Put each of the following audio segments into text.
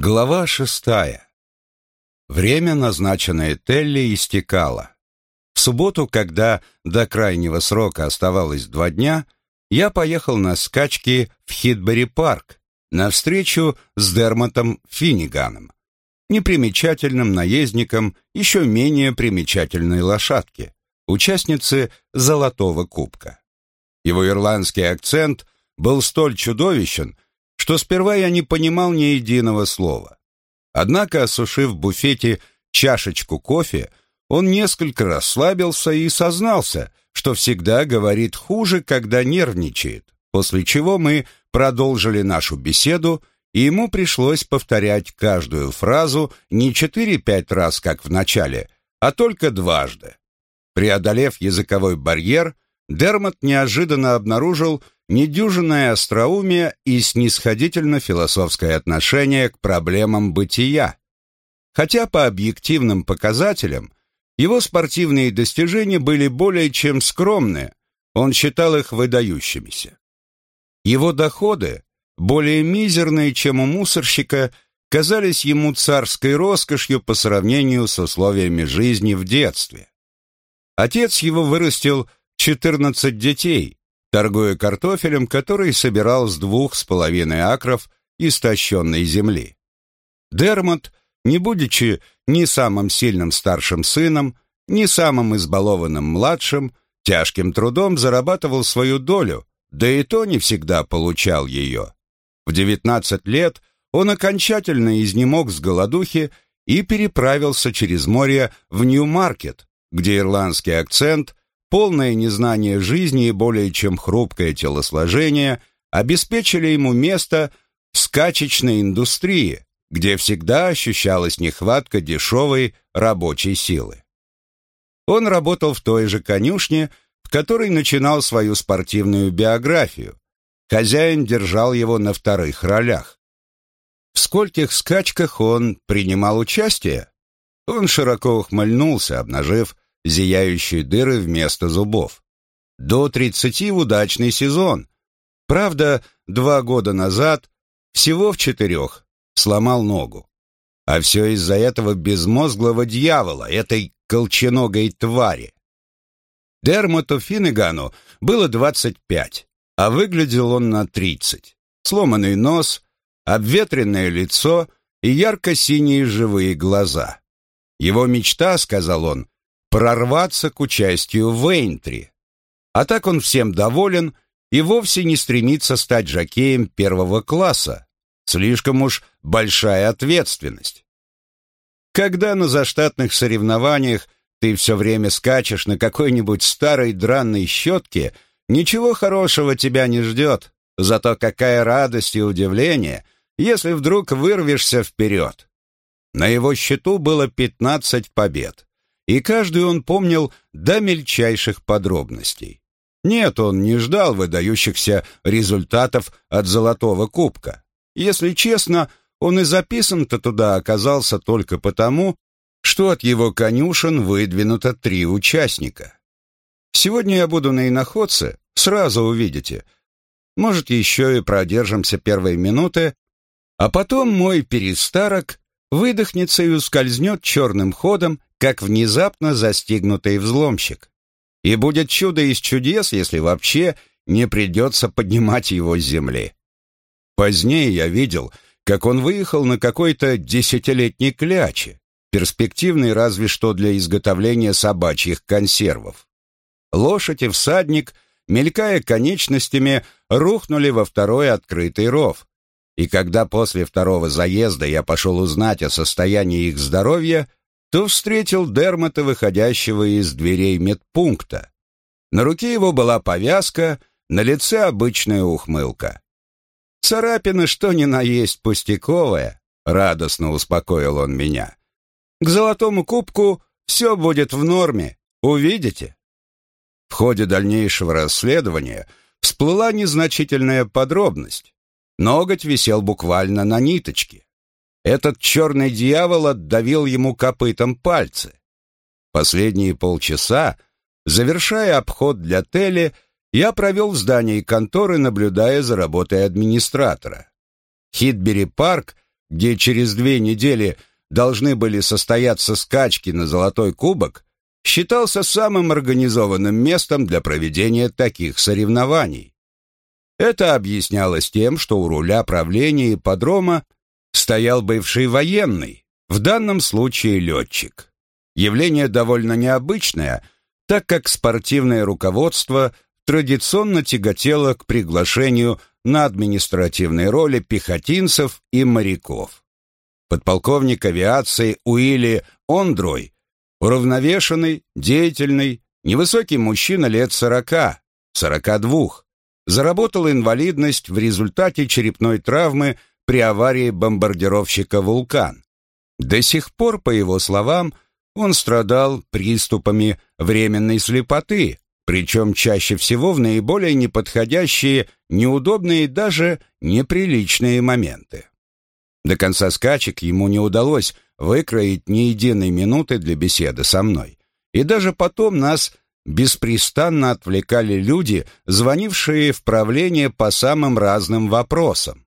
Глава шестая. Время, назначенное Телли, истекало. В субботу, когда до крайнего срока оставалось два дня, я поехал на скачки в Хитбери-парк на встречу с Дермотом Финниганом, непримечательным наездником еще менее примечательной лошадки, участницы Золотого Кубка. Его ирландский акцент был столь чудовищен, что сперва я не понимал ни единого слова. Однако, осушив в буфете чашечку кофе, он несколько расслабился и сознался, что всегда говорит хуже, когда нервничает, после чего мы продолжили нашу беседу, и ему пришлось повторять каждую фразу не четыре-пять раз, как в начале, а только дважды. Преодолев языковой барьер, Дермот неожиданно обнаружил, недюжинное остроумие и снисходительно-философское отношение к проблемам бытия. Хотя по объективным показателям его спортивные достижения были более чем скромны, он считал их выдающимися. Его доходы, более мизерные, чем у мусорщика, казались ему царской роскошью по сравнению с условиями жизни в детстве. Отец его вырастил 14 детей, торгуя картофелем, который собирал с двух с половиной акров истощенной земли. Дермот, не будучи ни самым сильным старшим сыном, ни самым избалованным младшим, тяжким трудом зарабатывал свою долю, да и то не всегда получал ее. В 19 лет он окончательно изнемог с голодухи и переправился через море в Нью-Маркет, где ирландский акцент полное незнание жизни и более чем хрупкое телосложение обеспечили ему место в скачечной индустрии, где всегда ощущалась нехватка дешевой рабочей силы. Он работал в той же конюшне, в которой начинал свою спортивную биографию. Хозяин держал его на вторых ролях. В скольких скачках он принимал участие? Он широко ухмыльнулся, обнажив зияющие дыры вместо зубов. До 30 в удачный сезон. Правда, два года назад, всего в четырех, сломал ногу. А все из-за этого безмозглого дьявола, этой колченогой твари. Дермоту Финнегану было 25, а выглядел он на 30. Сломанный нос, обветренное лицо и ярко-синие живые глаза. Его мечта, сказал он, прорваться к участию в Эйнтри. А так он всем доволен и вовсе не стремится стать жокеем первого класса. Слишком уж большая ответственность. Когда на заштатных соревнованиях ты все время скачешь на какой-нибудь старой дранной щетке, ничего хорошего тебя не ждет. Зато какая радость и удивление, если вдруг вырвешься вперед. На его счету было 15 побед и каждый он помнил до мельчайших подробностей. Нет, он не ждал выдающихся результатов от Золотого Кубка. Если честно, он и записан-то туда оказался только потому, что от его конюшен выдвинуто три участника. Сегодня я буду на иноходце, сразу увидите. Может, еще и продержимся первые минуты, а потом мой перестарок выдохнется и ускользнет черным ходом как внезапно застигнутый взломщик. И будет чудо из чудес, если вообще не придется поднимать его с земли. Позднее я видел, как он выехал на какой-то десятилетней кляче, перспективной разве что для изготовления собачьих консервов. Лошадь и всадник, мелькая конечностями, рухнули во второй открытый ров. И когда после второго заезда я пошел узнать о состоянии их здоровья, то встретил Дермота, выходящего из дверей медпункта. На руке его была повязка, на лице обычная ухмылка. «Царапина, что ни на есть пустяковая», — радостно успокоил он меня. «К золотому кубку все будет в норме, увидите». В ходе дальнейшего расследования всплыла незначительная подробность. Ноготь висел буквально на ниточке. Этот черный дьявол отдавил ему копытом пальцы. Последние полчаса, завершая обход для Телли, я провел в здании конторы, наблюдая за работой администратора. Хитбери Парк где через две недели должны были состояться скачки на Золотой Кубок, считался самым организованным местом для проведения таких соревнований. Это объяснялось тем, что у руля правления ипподрома стоял бывший военный, в данном случае летчик. Явление довольно необычное, так как спортивное руководство традиционно тяготело к приглашению на административные роли пехотинцев и моряков. Подполковник авиации Уилли Ондрой уравновешенный, деятельный, невысокий мужчина лет сорока, сорока двух, заработал инвалидность в результате черепной травмы при аварии бомбардировщика «Вулкан». До сих пор, по его словам, он страдал приступами временной слепоты, причем чаще всего в наиболее неподходящие, неудобные и даже неприличные моменты. До конца скачек ему не удалось выкроить ни единой минуты для беседы со мной. И даже потом нас беспрестанно отвлекали люди, звонившие в правление по самым разным вопросам.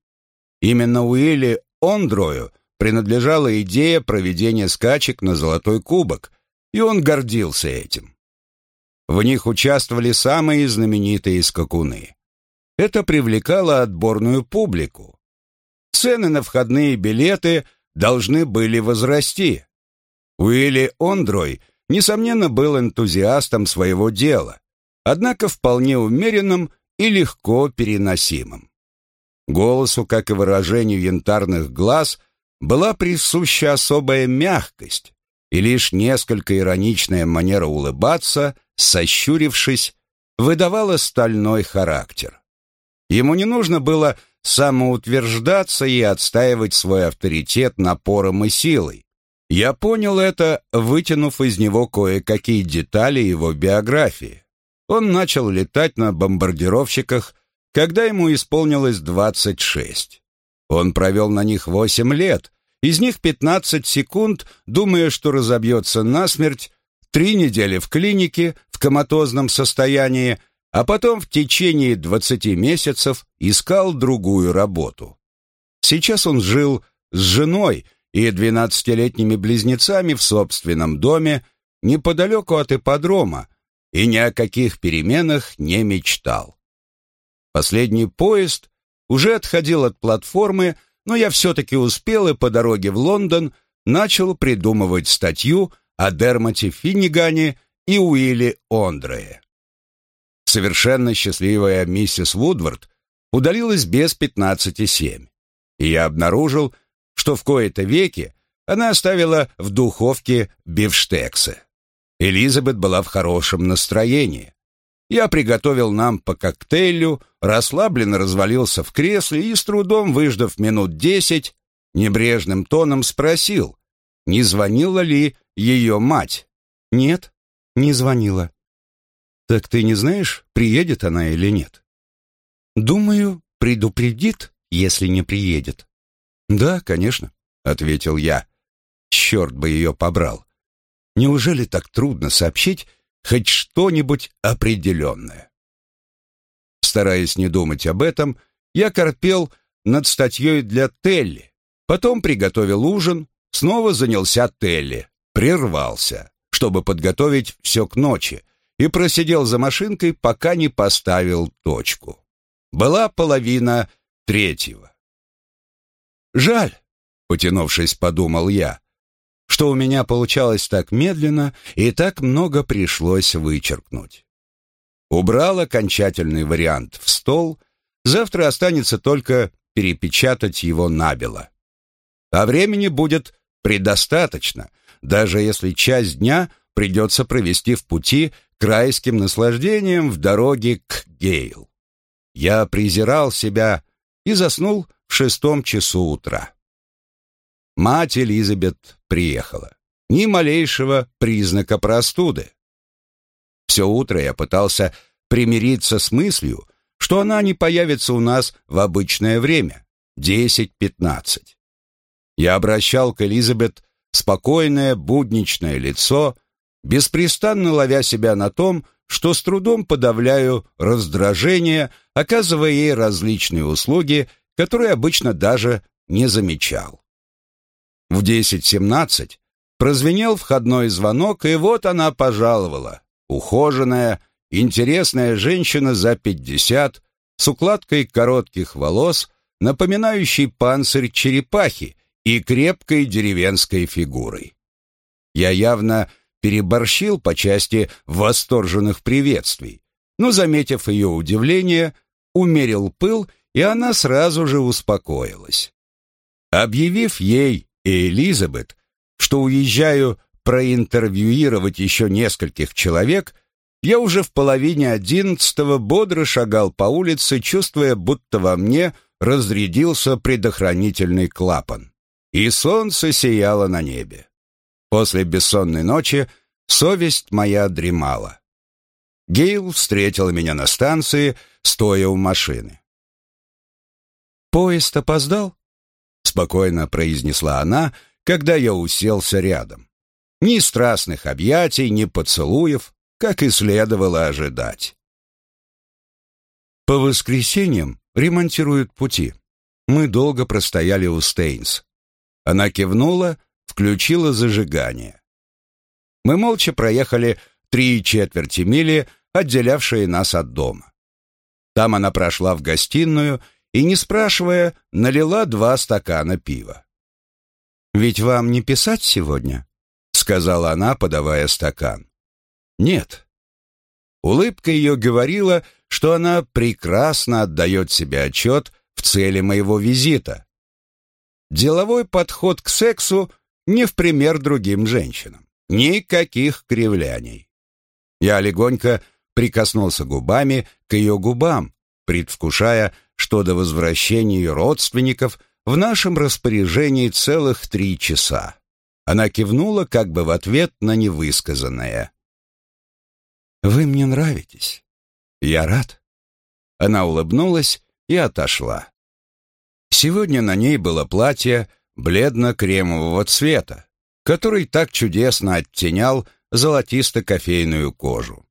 Именно Уилли Ондрою принадлежала идея проведения скачек на Золотой Кубок, и он гордился этим. В них участвовали самые знаменитые скакуны. Это привлекало отборную публику. Цены на входные билеты должны были возрасти. Уилли Ондрой, несомненно, был энтузиастом своего дела, однако вполне умеренным и легко переносимым. Голосу, как и выражению янтарных глаз, была присуща особая мягкость, и лишь несколько ироничная манера улыбаться, сощурившись, выдавала стальной характер. Ему не нужно было самоутверждаться и отстаивать свой авторитет напором и силой. Я понял это, вытянув из него кое-какие детали его биографии. Он начал летать на бомбардировщиках когда ему исполнилось 26. Он провел на них 8 лет, из них 15 секунд, думая, что разобьется насмерть, три недели в клинике в коматозном состоянии, а потом в течение 20 месяцев искал другую работу. Сейчас он жил с женой и двенадцатилетними близнецами в собственном доме неподалеку от ипподрома и ни о каких переменах не мечтал. Последний поезд уже отходил от платформы, но я все-таки успел и по дороге в Лондон начал придумывать статью о Дермате Финнигане и Уилле Ондрее. Совершенно счастливая миссис Вудвард удалилась без пятнадцати семь, и я обнаружил, что в кои-то веки она оставила в духовке бифштексы. Элизабет была в хорошем настроении. Я приготовил нам по коктейлю, расслабленно развалился в кресле и, с трудом выждав минут десять, небрежным тоном спросил, не звонила ли ее мать. «Нет, не звонила». «Так ты не знаешь, приедет она или нет?» «Думаю, предупредит, если не приедет». «Да, конечно», — ответил я. «Черт бы ее побрал! Неужели так трудно сообщить, хоть что-нибудь определенное. Стараясь не думать об этом, я корпел над статьей для Телли, потом приготовил ужин, снова занялся Телли, прервался, чтобы подготовить все к ночи, и просидел за машинкой, пока не поставил точку. Была половина третьего. «Жаль», — потянувшись, подумал я, что у меня получалось так медленно и так много пришлось вычеркнуть. Убрал окончательный вариант в стол, завтра останется только перепечатать его набело. А времени будет предостаточно, даже если часть дня придется провести в пути к райским наслаждениям в дороге к Гейл. Я презирал себя и заснул в шестом часу утра. Мать Элизабет приехала. Ни малейшего признака простуды. Все утро я пытался примириться с мыслью, что она не появится у нас в обычное время, 10-15. Я обращал к Элизабет спокойное будничное лицо, беспрестанно ловя себя на том, что с трудом подавляю раздражение, оказывая ей различные услуги, которые обычно даже не замечал. В 10.17 прозвенел входной звонок, и вот она пожаловала. Ухоженная, интересная женщина за пятьдесят, с укладкой коротких волос, напоминающей панцирь черепахи и крепкой деревенской фигурой. Я явно переборщил по части восторженных приветствий, но, заметив ее удивление, умерил пыл, и она сразу же успокоилась. Объявив ей и Элизабет, что уезжаю проинтервьюировать еще нескольких человек, я уже в половине одиннадцатого бодро шагал по улице, чувствуя, будто во мне разрядился предохранительный клапан. И солнце сияло на небе. После бессонной ночи совесть моя дремала. Гейл встретила меня на станции, стоя у машины. «Поезд опоздал?» — спокойно произнесла она, когда я уселся рядом. Ни страстных объятий, ни поцелуев, как и следовало ожидать. По воскресеньям ремонтируют пути. Мы долго простояли у Стейнс. Она кивнула, включила зажигание. Мы молча проехали три четверти мили, отделявшие нас от дома. Там она прошла в гостиную и, не спрашивая, налила два стакана пива. «Ведь вам не писать сегодня?» — сказала она, подавая стакан. «Нет». Улыбка ее говорила, что она прекрасно отдает себе отчет в цели моего визита. Деловой подход к сексу не в пример другим женщинам. Никаких кривляний. Я легонько прикоснулся губами к ее губам, предвкушая, что до возвращения родственников в нашем распоряжении целых три часа. Она кивнула как бы в ответ на невысказанное. «Вы мне нравитесь. Я рад». Она улыбнулась и отошла. Сегодня на ней было платье бледно-кремового цвета, который так чудесно оттенял золотисто-кофейную кожу.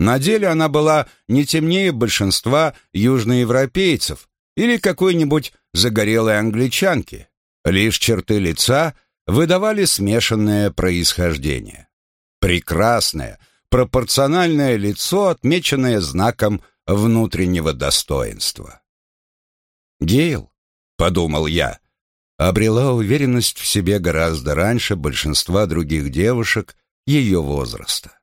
На деле она была не темнее большинства южноевропейцев или какой-нибудь загорелой англичанки. Лишь черты лица выдавали смешанное происхождение. Прекрасное, пропорциональное лицо, отмеченное знаком внутреннего достоинства. «Гейл», — подумал я, — обрела уверенность в себе гораздо раньше большинства других девушек ее возраста.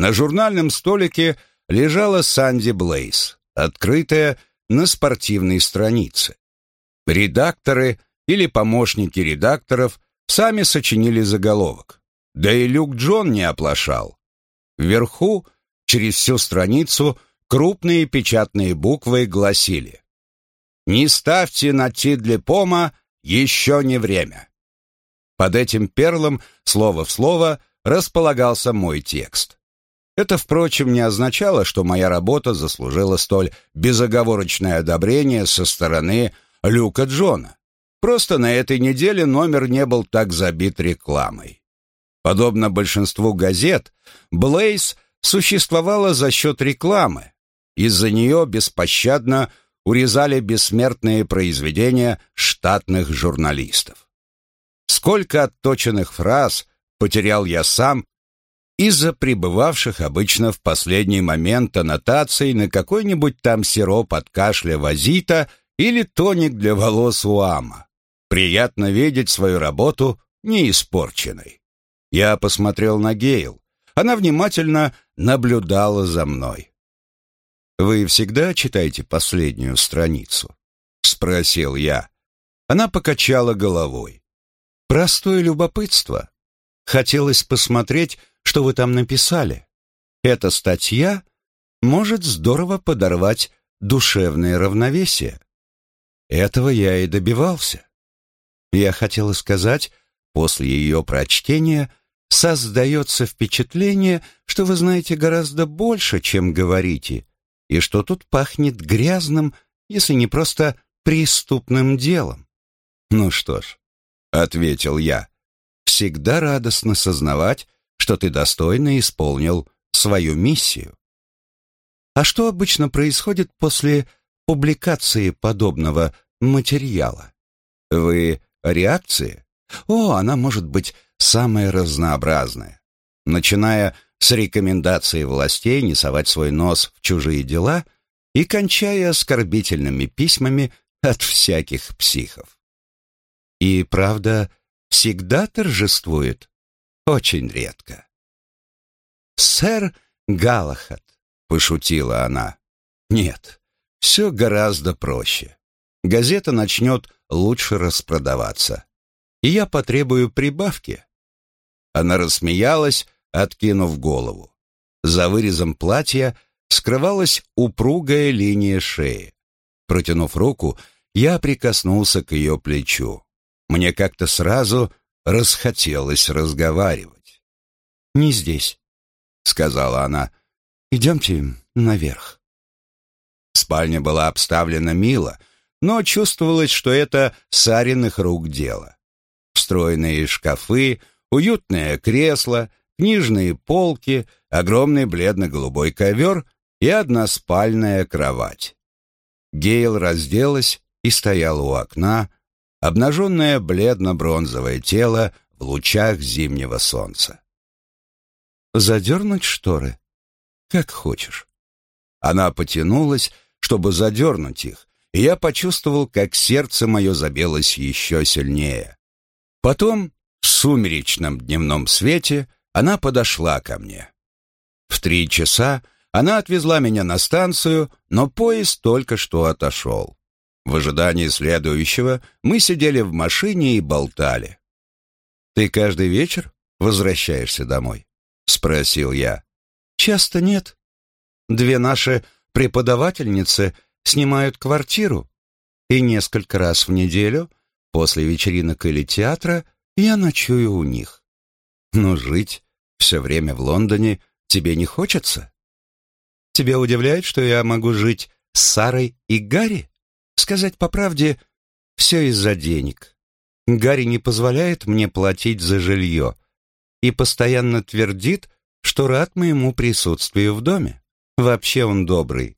На журнальном столике лежала Санди Блейз, открытая на спортивной странице. Редакторы или помощники редакторов сами сочинили заголовок. Да и Люк Джон не оплошал. Вверху, через всю страницу, крупные печатные буквы гласили «Не ставьте на Тидлипома, еще не время». Под этим перлом, слово в слово, располагался мой текст. Это, впрочем, не означало, что моя работа заслужила столь безоговорочное одобрение со стороны Люка Джона. Просто на этой неделе номер не был так забит рекламой. Подобно большинству газет, Блейз существовала за счет рекламы. Из-за нее беспощадно урезали бессмертные произведения штатных журналистов. Сколько отточенных фраз потерял я сам из-за пребывавших обычно в последний момент аннотаций на какой-нибудь там сироп от кашля вазита или тоник для волос Уама. Приятно видеть свою работу неиспорченной. Я посмотрел на Гейл. Она внимательно наблюдала за мной. «Вы всегда читаете последнюю страницу?» — спросил я. Она покачала головой. «Простое любопытство. Хотелось посмотреть, что вы там написали. Эта статья может здорово подорвать душевное равновесие. Этого я и добивался. Я хотела сказать, после ее прочтения создается впечатление, что вы знаете гораздо больше, чем говорите, и что тут пахнет грязным, если не просто преступным делом. Ну что ж, — ответил я, — всегда радостно сознавать, что ты достойно исполнил свою миссию. А что обычно происходит после публикации подобного материала? Вы реакции? О, она может быть самая разнообразная. Начиная с рекомендации властей не совать свой нос в чужие дела и кончая оскорбительными письмами от всяких психов. И правда всегда торжествует, очень редко. «Сэр Галахат», — пошутила она. «Нет, все гораздо проще. Газета начнет лучше распродаваться. И я потребую прибавки». Она рассмеялась, откинув голову. За вырезом платья скрывалась упругая линия шеи. Протянув руку, я прикоснулся к ее плечу. Мне как-то сразу расхотелось разговаривать. «Не здесь», — сказала она. «Идемте наверх». Спальня была обставлена мило, но чувствовалось, что это Сариных рук дело. Встроенные шкафы, уютное кресло, книжные полки, огромный бледно-голубой ковер и односпальная кровать. Гейл разделась и стояла у окна, обнаженное бледно-бронзовое тело в лучах зимнего солнца. «Задернуть шторы? Как хочешь». Она потянулась, чтобы задернуть их, и я почувствовал, как сердце мое забилось еще сильнее. Потом, в сумеречном дневном свете, она подошла ко мне. В три часа она отвезла меня на станцию, но поезд только что отошел. В ожидании следующего мы сидели в машине и болтали. «Ты каждый вечер возвращаешься домой?» — спросил я. «Часто нет. Две наши преподавательницы снимают квартиру, и несколько раз в неделю, после вечеринок или театра, я ночую у них. Но жить все время в Лондоне тебе не хочется? Тебя удивляет, что я могу жить с Сарой и Гарри? Сказать по правде, все из-за денег. Гарри не позволяет мне платить за жилье и постоянно твердит, что рад моему присутствию в доме. Вообще он добрый.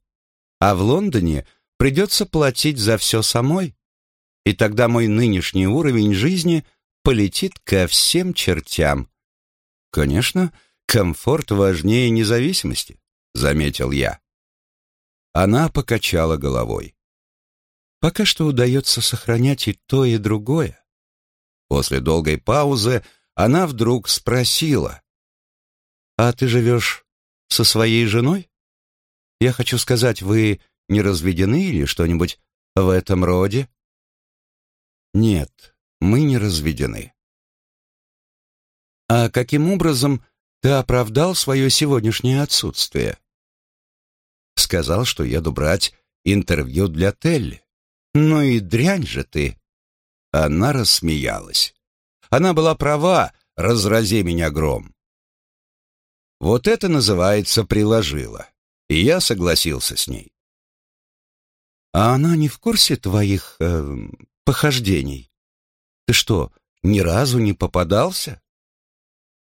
А в Лондоне придется платить за все самой. И тогда мой нынешний уровень жизни полетит ко всем чертям. Конечно, комфорт важнее независимости, заметил я. Она покачала головой. Пока что удается сохранять и то, и другое. После долгой паузы она вдруг спросила. «А ты живешь со своей женой? Я хочу сказать, вы не разведены или что-нибудь в этом роде?» «Нет, мы не разведены». «А каким образом ты оправдал свое сегодняшнее отсутствие?» «Сказал, что еду брать интервью для Телли. «Ну и дрянь же ты!» Она рассмеялась. Она была права, разрази меня гром. Вот это называется приложила. И я согласился с ней. А она не в курсе твоих э, похождений? Ты что, ни разу не попадался?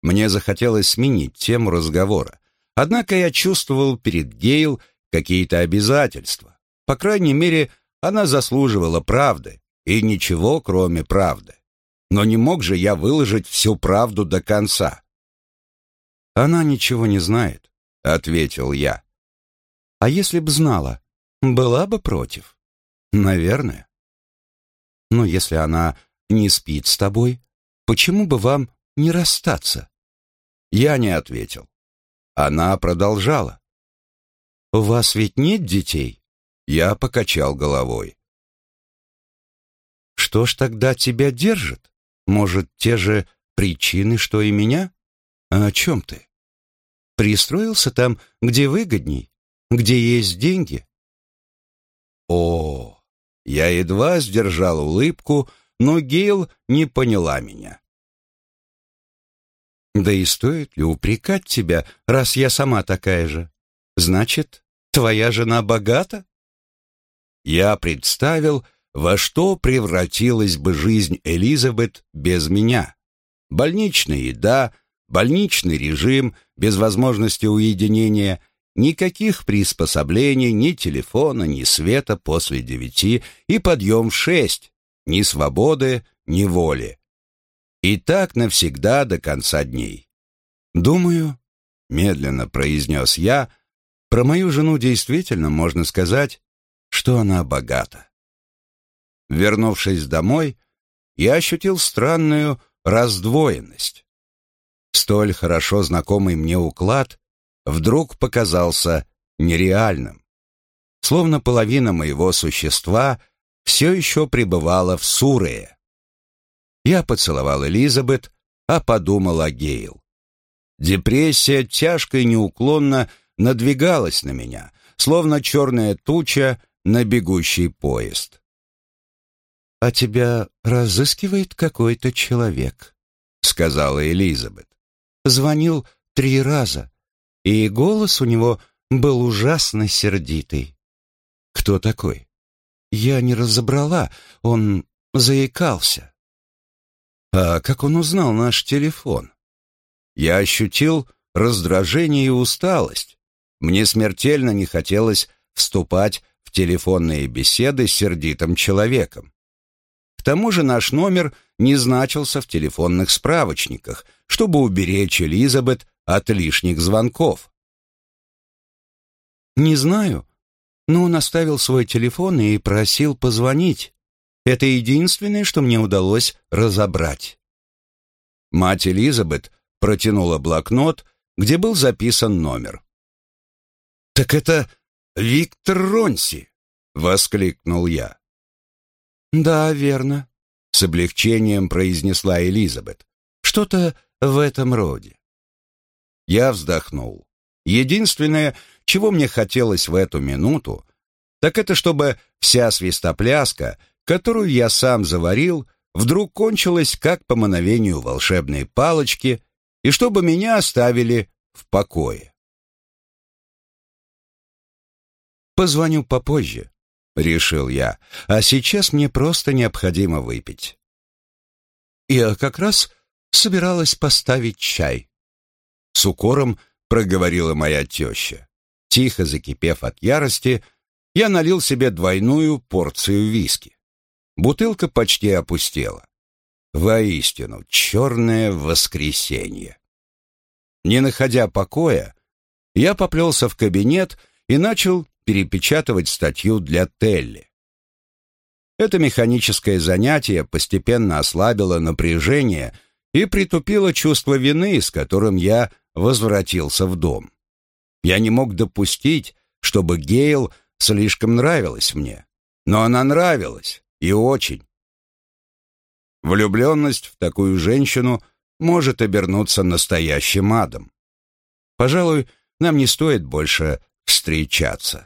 Мне захотелось сменить тему разговора. Однако я чувствовал перед Гейл какие-то обязательства. По крайней мере, она заслуживала правды, и ничего, кроме правды. Но не мог же я выложить всю правду до конца. «Она ничего не знает», — ответил я. «А если б знала, была бы против?» «Наверное». «Но если она не спит с тобой, почему бы вам не расстаться?» Я не ответил. Она продолжала. «У вас ведь нет детей?» Я покачал головой. Что ж тогда тебя держит? Может, те же причины, что и меня? А о чем ты? Пристроился там, где выгодней, где есть деньги? О, я едва сдержал улыбку, но Гейл не поняла меня. Да и стоит ли упрекать тебя, раз я сама такая же? Значит, твоя жена богата? Я представил, во что превратилась бы жизнь Элизабет без меня. Больничная еда, больничный режим, без возможности уединения, никаких приспособлений, ни телефона, ни света после девяти и подъем в шесть, ни свободы, ни воли. И так навсегда до конца дней. Думаю, медленно произнес я, про мою жену действительно можно сказать, что она богата. Вернувшись домой, я ощутил странную раздвоенность. Столь хорошо знакомый мне уклад вдруг показался нереальным. Словно половина моего существа все еще пребывала в Сурее. Я поцеловал Элизабет, а подумал о Гейл. Депрессия тяжко и неуклонно надвигалась на меня, словно черная туча на бегущий поезд. «А тебя разыскивает какой-то человек», — сказала Элизабет. Звонил три раза, и голос у него был ужасно сердитый. «Кто такой?» «Я не разобрала, он заикался». «А как он узнал наш телефон?» Я ощутил раздражение и усталость. Мне смертельно не хотелось вступать в телефонные беседы с сердитым человеком. К тому же наш номер не значился в телефонных справочниках, чтобы уберечь Элизабет от лишних звонков. «Не знаю, но он оставил свой телефон и просил позвонить. Это единственное, что мне удалось разобрать». Мать Элизабет протянула блокнот, где был записан номер. «Так это Виктор Ронси!» — воскликнул я. «Да, верно», — с облегчением произнесла Элизабет. «Что-то в этом роде». Я вздохнул. Единственное, чего мне хотелось в эту минуту, так это чтобы вся свистопляска, которую я сам заварил, вдруг кончилась как по мановению волшебной палочки, и чтобы меня оставили в покое. Позвоню попозже, решил я, а сейчас мне просто необходимо выпить. Я как раз собиралась поставить чай. С укором проговорила моя теща. Тихо закипев от ярости, я налил себе двойную порцию виски. Бутылка почти опустела. Воистину, черное воскресенье. Не находя покоя, я поплелся в кабинет и начал перепечатывать статью для Телли. Это механическое занятие постепенно ослабило напряжение и притупило чувство вины, с которым я возвратился в дом. Я не мог допустить, чтобы Гейл слишком нравилась мне. Но она нравилась, и очень. Влюбленность в такую женщину может обернуться настоящим адом. Пожалуй, нам не стоит больше встречаться.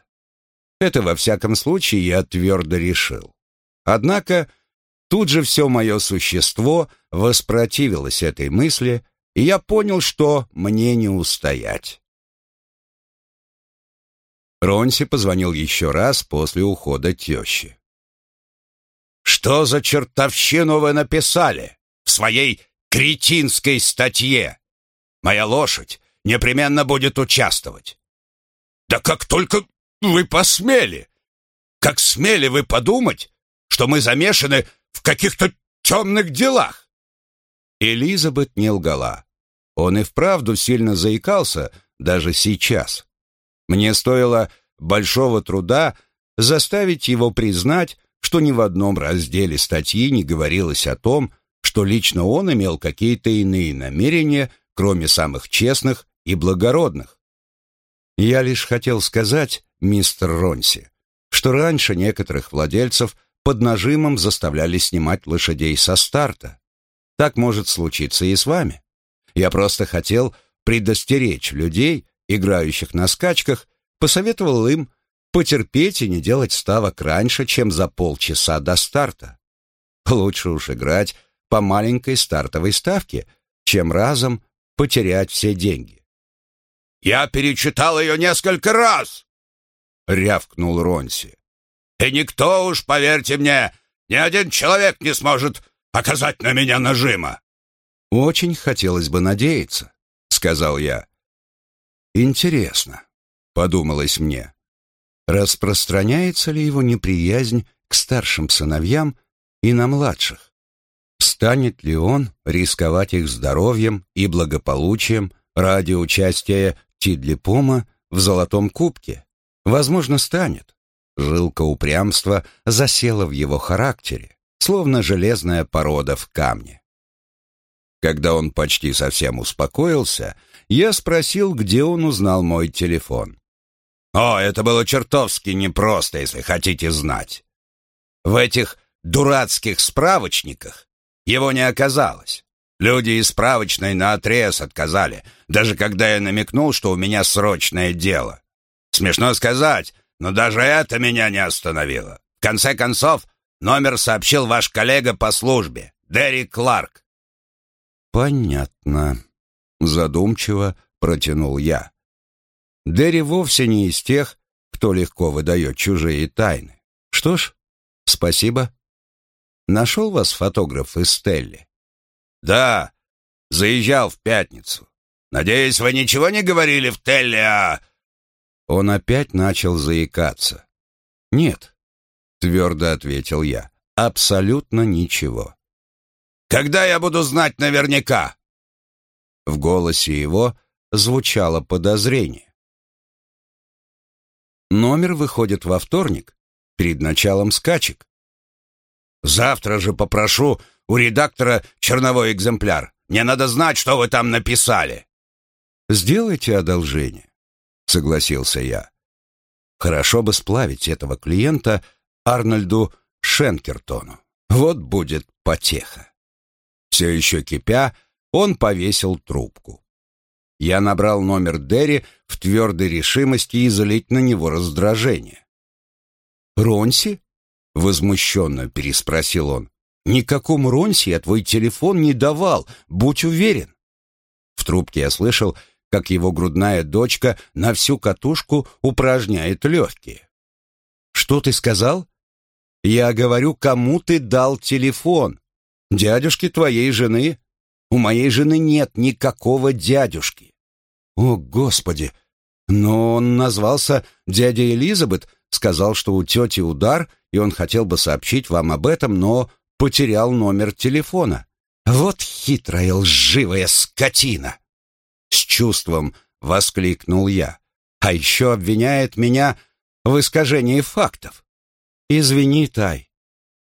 Это, во всяком случае, я твердо решил. Однако тут же все мое существо воспротивилось этой мысли, и я понял, что мне не устоять. Ронси позвонил еще раз после ухода тещи. «Что за чертовщину вы написали в своей кретинской статье? Моя лошадь непременно будет участвовать». «Да как только вы посмели? Как смели вы подумать, что мы замешаны в каких-то темных делах? Элизабет не лгала. Он и вправду сильно заикался, даже сейчас. Мне стоило большого труда заставить его признать, что ни в одном разделе статьи не говорилось о том, что лично он имел какие-то иные намерения, кроме самых честных и благородных. Я лишь хотел сказать, мистер Ронси, что раньше некоторых владельцев под нажимом заставляли снимать лошадей со старта. Так может случиться и с вами. Я просто хотел предостеречь людей, играющих на скачках, посоветовал им потерпеть и не делать ставок раньше, чем за полчаса до старта. Лучше уж играть по маленькой стартовой ставке, чем разом потерять все деньги. «Я перечитал ее несколько раз!» — рявкнул Ронси. «И никто уж, поверьте мне, ни один человек не сможет оказать на меня нажима». «Очень хотелось бы надеяться», — сказал я. «Интересно», — подумалось мне, распространяется ли его неприязнь к старшим сыновьям и на младших? Станет ли он рисковать их здоровьем и благополучием ради участия Тидлипома в Золотом Кубке? Возможно, станет. Жилка упрямства засела в его характере, словно железная порода в камне. Когда он почти совсем успокоился, я спросил, где он узнал мой телефон. «О, это было чертовски непросто, если хотите знать. В этих дурацких справочниках его не оказалось. Люди из справочной наотрез отказали, даже когда я намекнул, что у меня срочное дело. Смешно сказать, но даже это меня не остановило. В конце концов, номер сообщил ваш коллега по службе, Дерри Кларк. «Понятно», — задумчиво протянул я. Дерри вовсе не из тех, кто легко выдает чужие тайны. Что ж, спасибо. Нашел вас фотограф из Стелли? Да, заезжал в пятницу. Надеюсь, вы ничего не говорили в Телле о... Он опять начал заикаться. Нет, твердо ответил я. Абсолютно ничего. Когда я буду знать наверняка?» В голосе его звучало подозрение. Номер выходит во вторник, перед началом скачек. «Завтра же попрошу у редактора черновой экземпляр. Мне надо знать, что вы там написали». «Сделайте одолжение», — согласился я. «Хорошо бы сплавить этого клиента Арнольду Шенкертону. Вот будет потеха». Все еще кипя, он повесил трубку. Я набрал номер Дерри в твердой решимости излить на него раздражение. «Ронси?» — возмущенно переспросил он. «Никакому Ронси я твой телефон не давал, будь уверен». В трубке я слышал, как его грудная дочка на всю катушку упражняет легкие. «Что ты сказал?» «Я говорю, кому ты дал телефон?» Дядюшки твоей жены? У моей жены нет никакого дядюшки. О, Господи! Но он назвался дядя Элизабет, сказал, что у тети удар, и он хотел бы сообщить вам об этом, но потерял номер телефона. Вот хитрая лживая скотина! Чувством воскликнул я. А еще обвиняет меня в искажении фактов. Извини, Тай.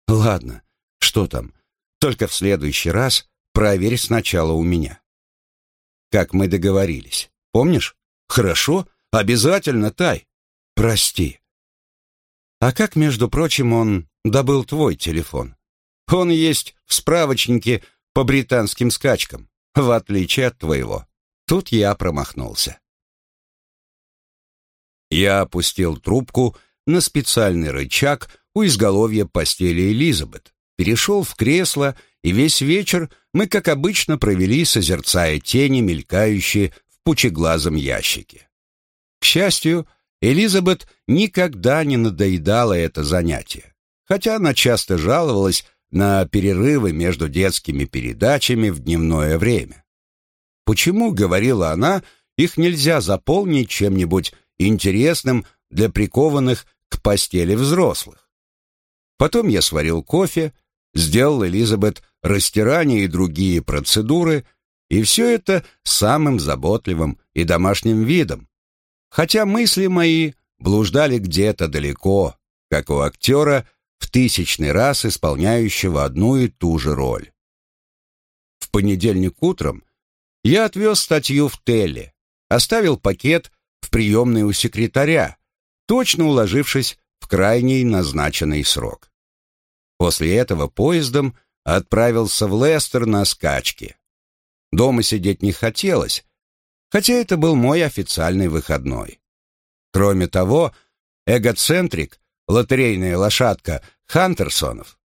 Ладно, что там? Только в следующий раз проверь сначала у меня. Как мы договорились. Помнишь? Хорошо, обязательно, Тай. Прости. А как, между прочим, он добыл твой телефон? Он есть в справочнике по британским скачкам, в отличие от твоего. Тут я промахнулся. Я опустил трубку на специальный рычаг у изголовья постели Элизабет, перешел в кресло, и весь вечер мы, как обычно, провели, созерцая тени, мелькающие в пучеглазом ящике. К счастью, Элизабет никогда не надоедала это занятие, хотя она часто жаловалась на перерывы между детскими передачами в дневное время. Почему, говорила она, их нельзя заполнить чем-нибудь интересным для прикованных к постели взрослых? Потом я сварил кофе, сделал Элизабет растирание и другие процедуры, и все это самым заботливым и домашним видом. Хотя мысли мои блуждали где-то далеко, как у актера, в тысячный раз исполняющего одну и ту же роль. В понедельник утром я отвез статью в Телли, оставил пакет в приемной у секретаря, точно уложившись в крайний назначенный срок. После этого поездом отправился в Лестер на скачки. Дома сидеть не хотелось, хотя это был мой официальный выходной. Кроме того, эгоцентрик, лотерейная лошадка Хантерсонов,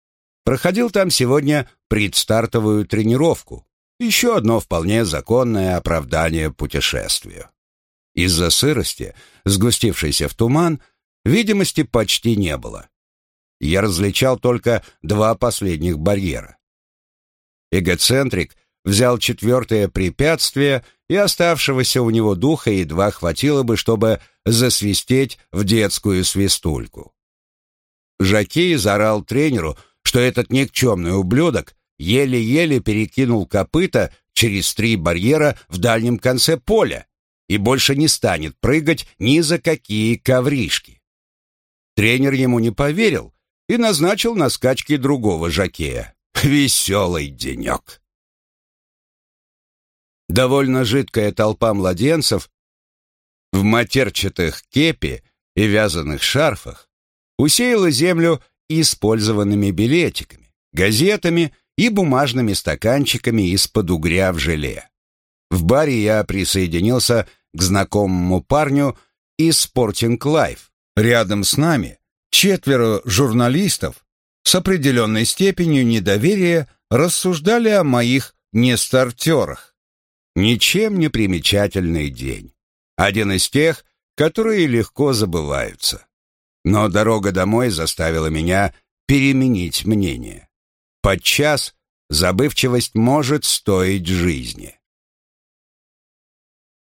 проходил там сегодня предстартовую тренировку, еще одно вполне законное оправдание путешествию. Из-за сырости, сгустившейся в туман, видимости почти не было я различал только два последних барьера. Эгоцентрик взял четвертое препятствие, и оставшегося у него духа едва хватило бы, чтобы засвистеть в детскую свистульку. Жакей заорал тренеру, что этот никчемный ублюдок еле-еле перекинул копыта через три барьера в дальнем конце поля и больше не станет прыгать ни за какие ковришки. Тренер ему не поверил и назначил на скачки другого жакея. Веселый денек. Довольно жидкая толпа младенцев в матерчатых кепи и вязаных шарфах усеяла землю использованными билетиками, газетами и бумажными стаканчиками из-под угря в желе. В баре я присоединился к знакомому парню из Sporting Life. Рядом с нами четверо журналистов с определенной степенью недоверия рассуждали о моих нестартерах. Ничем не примечательный день. Один из тех, которые легко забываются. Но дорога домой заставила меня переменить мнение. Подчас забывчивость может стоить жизни.